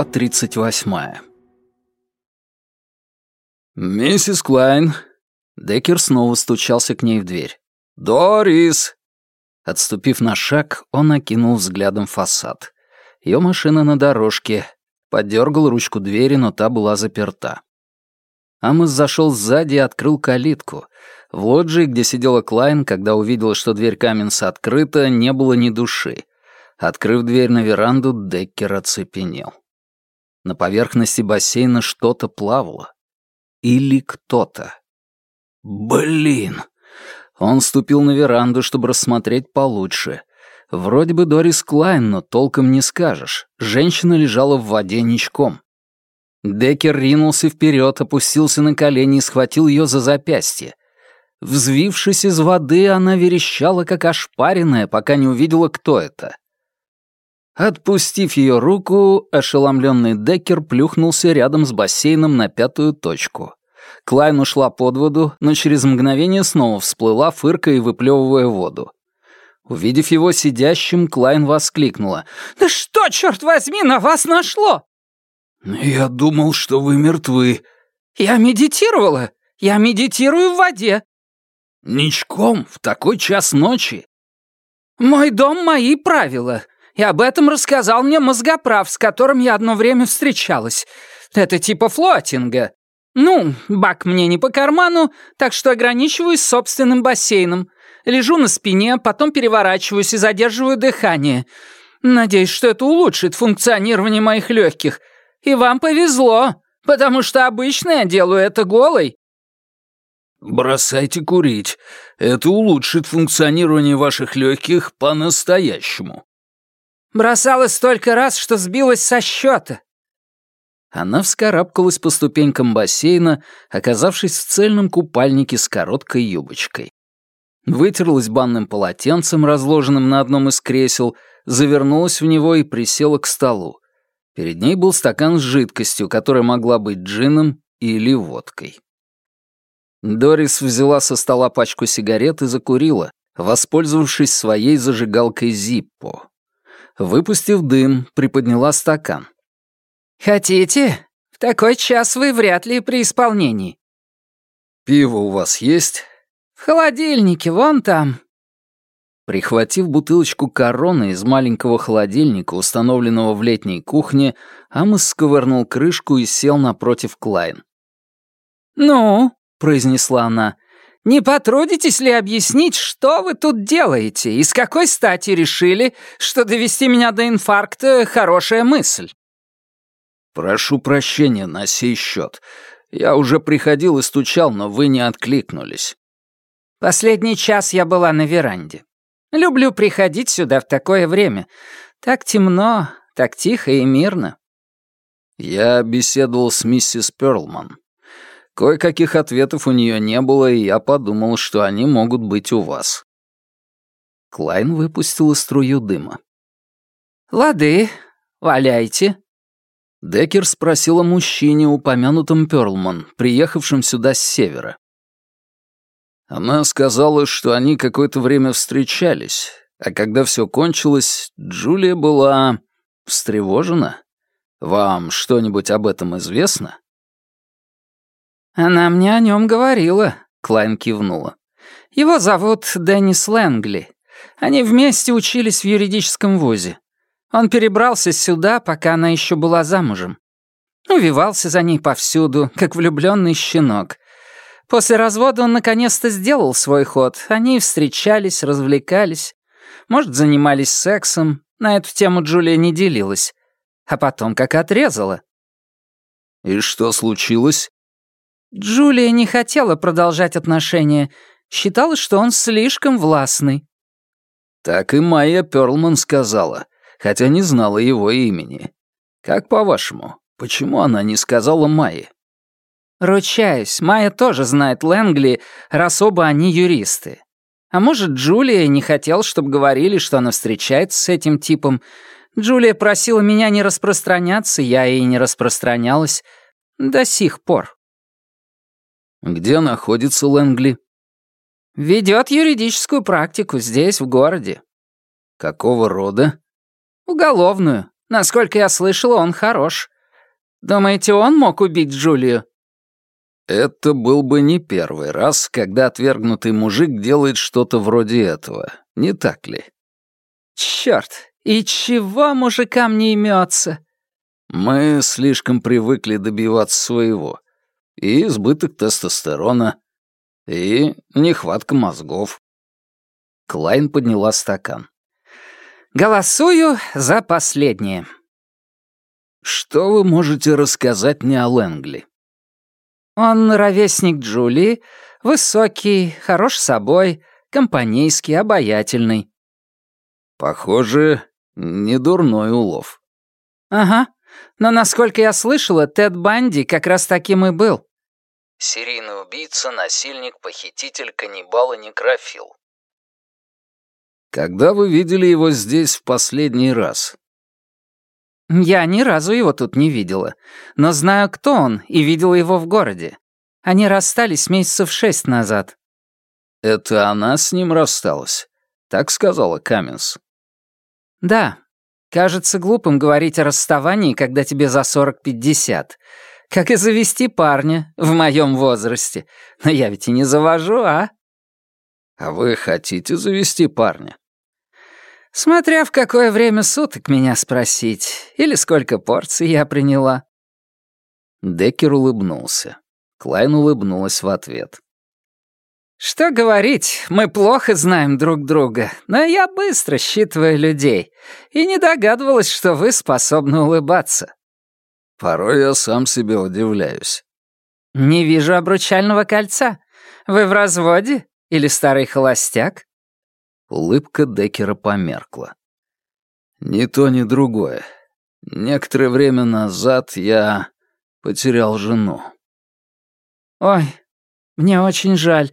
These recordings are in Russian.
Глава 38. «Миссис Клайн!» Деккер снова стучался к ней в дверь. «Дорис!» Отступив на шаг, он окинул взглядом фасад. Ее машина на дорожке. Подергал ручку двери, но та была заперта. Амос зашел сзади и открыл калитку. В лоджии, где сидела Клайн, когда увидела, что дверь Каменса открыта, не было ни души. Открыв дверь на веранду, Деккер оцепенел. На поверхности бассейна что-то плавало. Или кто-то. Блин! Он ступил на веранду, чтобы рассмотреть получше. Вроде бы Дорис Клайн, но толком не скажешь. Женщина лежала в воде ничком. Деккер ринулся вперед, опустился на колени и схватил ее за запястье. Взвившись из воды, она верещала, как ошпаренная, пока не увидела, кто это. Отпустив ее руку, ошеломленный Деккер плюхнулся рядом с бассейном на пятую точку. Клайн ушла под воду, но через мгновение снова всплыла, фыркая и выплевывая воду. Увидев его сидящим, Клайн воскликнула. «Да что, черт возьми, на вас нашло?» «Я думал, что вы мертвы». «Я медитировала. Я медитирую в воде». «Ничком, в такой час ночи». «Мой дом — мои правила и об этом рассказал мне мозгоправ, с которым я одно время встречалась. Это типа флотинга. Ну, бак мне не по карману, так что ограничиваюсь собственным бассейном. Лежу на спине, потом переворачиваюсь и задерживаю дыхание. Надеюсь, что это улучшит функционирование моих легких. И вам повезло, потому что обычно я делаю это голой. «Бросайте курить. Это улучшит функционирование ваших легких по-настоящему», Бросала столько раз, что сбилась со счета. Она вскарабкалась по ступенькам бассейна, оказавшись в цельном купальнике с короткой юбочкой. Вытерлась банным полотенцем, разложенным на одном из кресел, завернулась в него и присела к столу. Перед ней был стакан с жидкостью, которая могла быть джином или водкой. Дорис взяла со стола пачку сигарет и закурила, воспользовавшись своей зажигалкой Зиппо. Выпустив дым, приподняла стакан. «Хотите? В такой час вы вряд ли при исполнении». «Пиво у вас есть?» «В холодильнике, вон там». Прихватив бутылочку короны из маленького холодильника, установленного в летней кухне, Амос сковырнул крышку и сел напротив Клайн. «Ну», — произнесла она, не потрудитесь ли объяснить, что вы тут делаете и с какой стати решили, что довести меня до инфаркта — хорошая мысль?» «Прошу прощения на сей счет. Я уже приходил и стучал, но вы не откликнулись». «Последний час я была на веранде. Люблю приходить сюда в такое время. Так темно, так тихо и мирно». Я беседовал с миссис Перлман. Кое-каких ответов у нее не было, и я подумал, что они могут быть у вас». Клайн выпустила струю дыма. «Лады, валяйте». Деккер спросил о мужчине, упомянутом Перлман, приехавшем сюда с севера. Она сказала, что они какое-то время встречались, а когда все кончилось, Джулия была встревожена. Вам что-нибудь об этом известно? «Она мне о нем говорила», — Клайн кивнула. «Его зовут Деннис Лэнгли. Они вместе учились в юридическом вузе. Он перебрался сюда, пока она еще была замужем. Увивался за ней повсюду, как влюбленный щенок. После развода он наконец-то сделал свой ход. Они встречались, развлекались. Может, занимались сексом. На эту тему Джулия не делилась. А потом как отрезала. «И что случилось?» Джулия не хотела продолжать отношения, считала, что он слишком властный. Так и Майя Перлман сказала, хотя не знала его имени. Как по-вашему, почему она не сказала Майе? Ручаюсь, Майя тоже знает Лэнгли, раз оба они юристы. А может, Джулия не хотел, чтобы говорили, что она встречается с этим типом. Джулия просила меня не распространяться, я и не распространялась. До сих пор. Где находится Лэнгли? Ведет юридическую практику здесь, в городе. Какого рода? Уголовную. Насколько я слышала, он хорош. Думаете, он мог убить Джулию?» Это был бы не первый раз, когда отвергнутый мужик делает что-то вроде этого, не так ли? Черт, и чего мужикам не имется? Мы слишком привыкли добиваться своего. И избыток тестостерона, и нехватка мозгов. Клайн подняла стакан. «Голосую за последнее». «Что вы можете рассказать мне о Лэнгли?» Он ровесник Джулии, высокий, хорош собой, компанейский, обаятельный. Похоже, не дурной улов. Ага, но насколько я слышала, Тед Банди как раз таким и был. Серийный убийца, насильник, похититель, каннибал и некрофил. Когда вы видели его здесь в последний раз? Я ни разу его тут не видела, но знаю, кто он, и видела его в городе. Они расстались месяцев шесть назад». «Это она с ним рассталась?» Так сказала Каменс. «Да. Кажется глупым говорить о расставании, когда тебе за сорок-пятьдесят. Как и завести парня в моем возрасте. Но я ведь и не завожу, а?» «А вы хотите завести парня?» Смотря в какое время суток меня спросить, или сколько порций я приняла». Деккер улыбнулся. Клайн улыбнулась в ответ. «Что говорить, мы плохо знаем друг друга, но я быстро считываю людей и не догадывалась, что вы способны улыбаться». «Порой я сам себе удивляюсь». «Не вижу обручального кольца. Вы в разводе? Или старый холостяк?» Улыбка Деккера померкла. «Ни то, ни другое. Некоторое время назад я потерял жену». «Ой, мне очень жаль.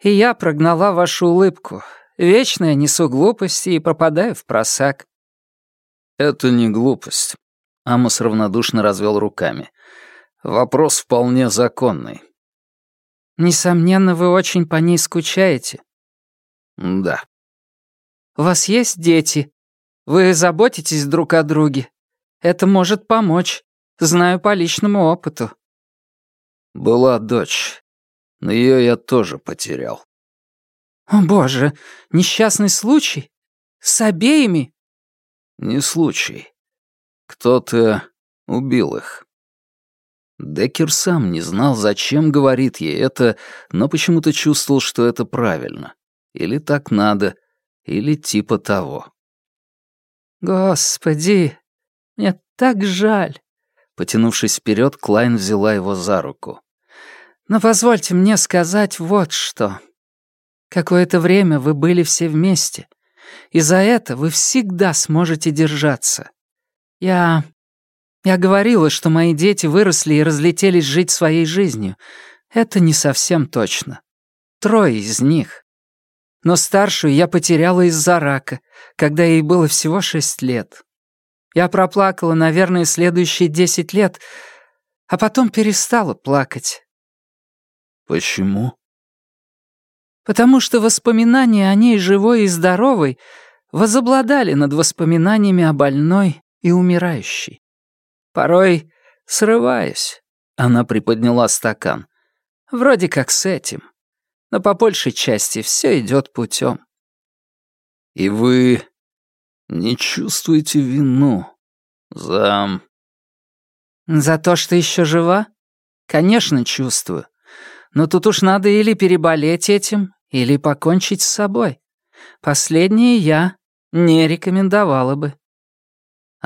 И я прогнала вашу улыбку. Вечно я несу глупости и пропадаю в просак». «Это не глупость», — Амос равнодушно развел руками. «Вопрос вполне законный». «Несомненно, вы очень по ней скучаете». «Да». У вас есть дети? Вы заботитесь друг о друге? Это может помочь. Знаю по личному опыту». «Была дочь, но ее я тоже потерял». «О, боже, несчастный случай? С обеими?» «Не случай. Кто-то убил их». Деккер сам не знал, зачем говорит ей это, но почему-то чувствовал, что это правильно. Или так надо, или типа того. «Господи, мне так жаль!» Потянувшись вперед, Клайн взяла его за руку. «Но позвольте мне сказать вот что. Какое-то время вы были все вместе, и за это вы всегда сможете держаться. Я... я говорила, что мои дети выросли и разлетелись жить своей жизнью. Это не совсем точно. Трое из них но старшую я потеряла из-за рака, когда ей было всего шесть лет. Я проплакала, наверное, следующие десять лет, а потом перестала плакать. Почему? Потому что воспоминания о ней живой и здоровой возобладали над воспоминаниями о больной и умирающей. Порой срываюсь. Она приподняла стакан. Вроде как с этим но по большей части все идет путем. И вы не чувствуете вину за... За то, что еще жива? Конечно, чувствую. Но тут уж надо или переболеть этим, или покончить с собой. Последнее я не рекомендовала бы.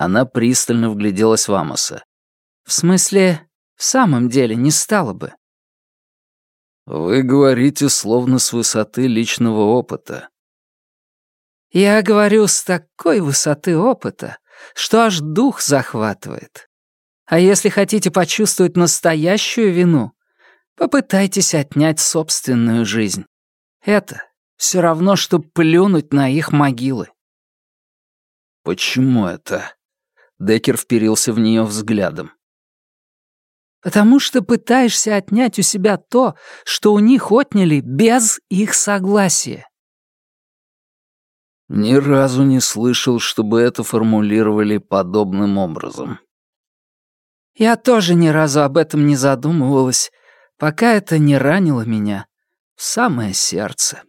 Она пристально вгляделась в Амоса. В смысле, в самом деле не стала бы. Вы говорите словно с высоты личного опыта. Я говорю с такой высоты опыта, что аж дух захватывает. А если хотите почувствовать настоящую вину, попытайтесь отнять собственную жизнь. Это все равно, что плюнуть на их могилы. Почему это? Декер вперился в нее взглядом. Потому что пытаешься отнять у себя то, что у них отняли без их согласия. Ни разу не слышал, чтобы это формулировали подобным образом. Я тоже ни разу об этом не задумывалась, пока это не ранило меня в самое сердце.